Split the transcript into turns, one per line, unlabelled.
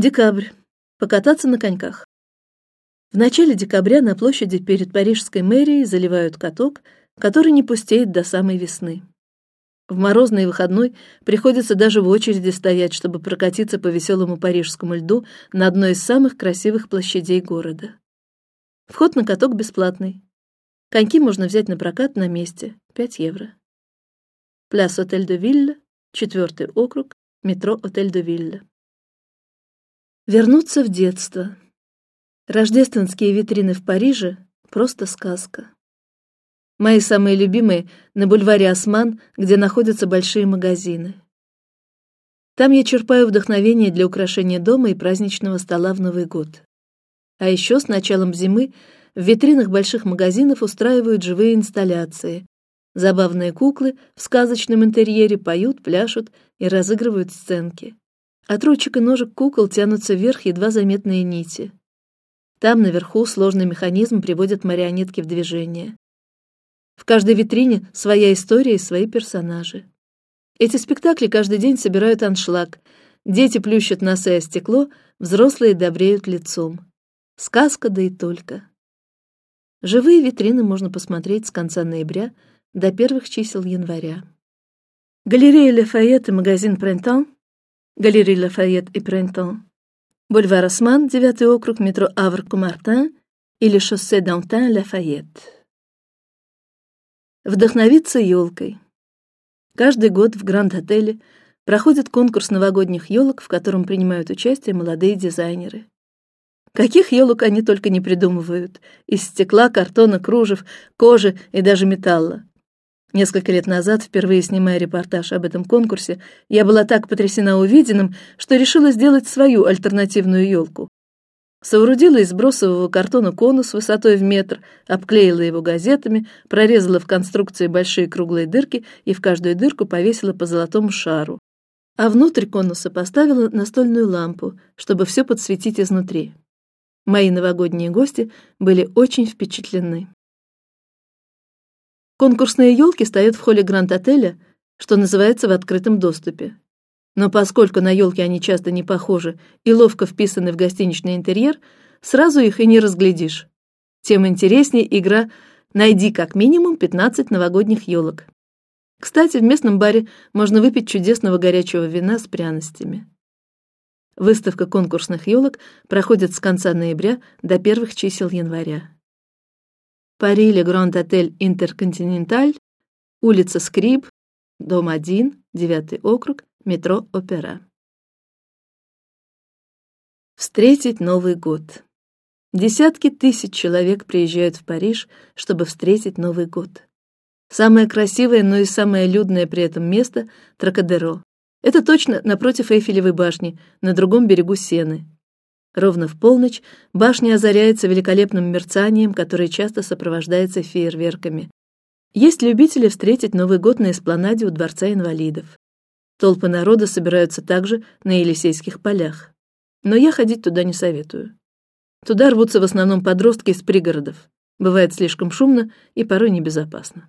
Декабрь. Покататься на коньках. В начале декабря на площади перед парижской мэрией заливают каток, который не пустеет до самой весны. В морозный выходной приходится даже в очереди стоять, чтобы прокатиться по веселому парижскому льду на одной из самых красивых площадей города. Вход на каток бесплатный. Коньки можно взять на прокат на месте, 5 евро. Пляс Отель де Вилля, четвертый округ, метро Отель де Вилля. Вернуться в детство. Рождественские витрины в Париже просто сказка. Мои самые любимые на бульваре Осман, где находятся большие магазины. Там я черпаю вдохновение для украшения дома и праздничного стола в Новый год. А еще с началом зимы в витринах больших магазинов устраивают живые инсталляции. Забавные куклы в сказочном интерьере поют, пляшут и разыгрывают сценки. От ручек и ножек кукол тянутся вверх едва заметные нити. Там наверху сложный механизм приводит марионетки в движение. В каждой витрине своя история и свои персонажи. Эти спектакли каждый день собирают аншлаг. Дети плющат носы о стекло, взрослые добреют лицом. Сказка да и только. Живые витрины можно посмотреть с конца ноября до первых чисел января. Галерея Лафайет и магазин Прентан Галерея Лафайет и Прентан, бульвар Осман, девятый округ, метро Авр-Комартен или Шоссе д'Антен Лафайет. Вдохновиться елкой. Каждый год в Гранд-отеле проходит конкурс новогодних елок, в котором принимают участие молодые дизайнеры. Каких елок они только не придумывают: из стекла, картона, кружев, кожи и даже металла. Несколько лет назад, впервые снимая репортаж об этом конкурсе, я была так потрясена увиденным, что решила сделать свою альтернативную елку. Соорудила из бросового картона конус высотой в метр, обклеила его газетами, прорезала в конструкции большие круглые дырки и в каждую дырку повесила по золотому шару. А внутрь конуса поставила настольную лампу, чтобы все подсветить изнутри. Мои новогодние гости были очень впечатлены. Конкурсные елки стоят в холле Гранд-отеля, что называется в открытом доступе. Но поскольку на елки они часто не похожи и ловко вписаны в гостиничный интерьер, сразу их и не разглядишь. Тем интереснее игра «Найди как минимум 15 новогодних елок». Кстати, в местном баре можно выпить чудесного горячего вина с пряностями. Выставка конкурсных елок проходит с конца ноября до первых чисел января. Пари Ле Гранд Отель Интерконтиненталь, улица Скриб, дом 1, девятый округ, метро Опера. Встретить Новый год. Десятки тысяч человек приезжают в Париж, чтобы встретить Новый год. Самое красивое, но и самое людное при этом место — Тракадеро. Это точно напротив Эйфелевой башни, на другом берегу Сены. Ровно в полночь башня озаряется великолепным мерцанием, которое часто сопровождается фейерверками. Есть любители встретить Новый год на эспланаде у дворца инвалидов. Толпы народа собираются также на Елисейских полях, но я ходить туда не советую. Туда рвутся в основном подростки из пригородов. Бывает слишком шумно и порой небезопасно.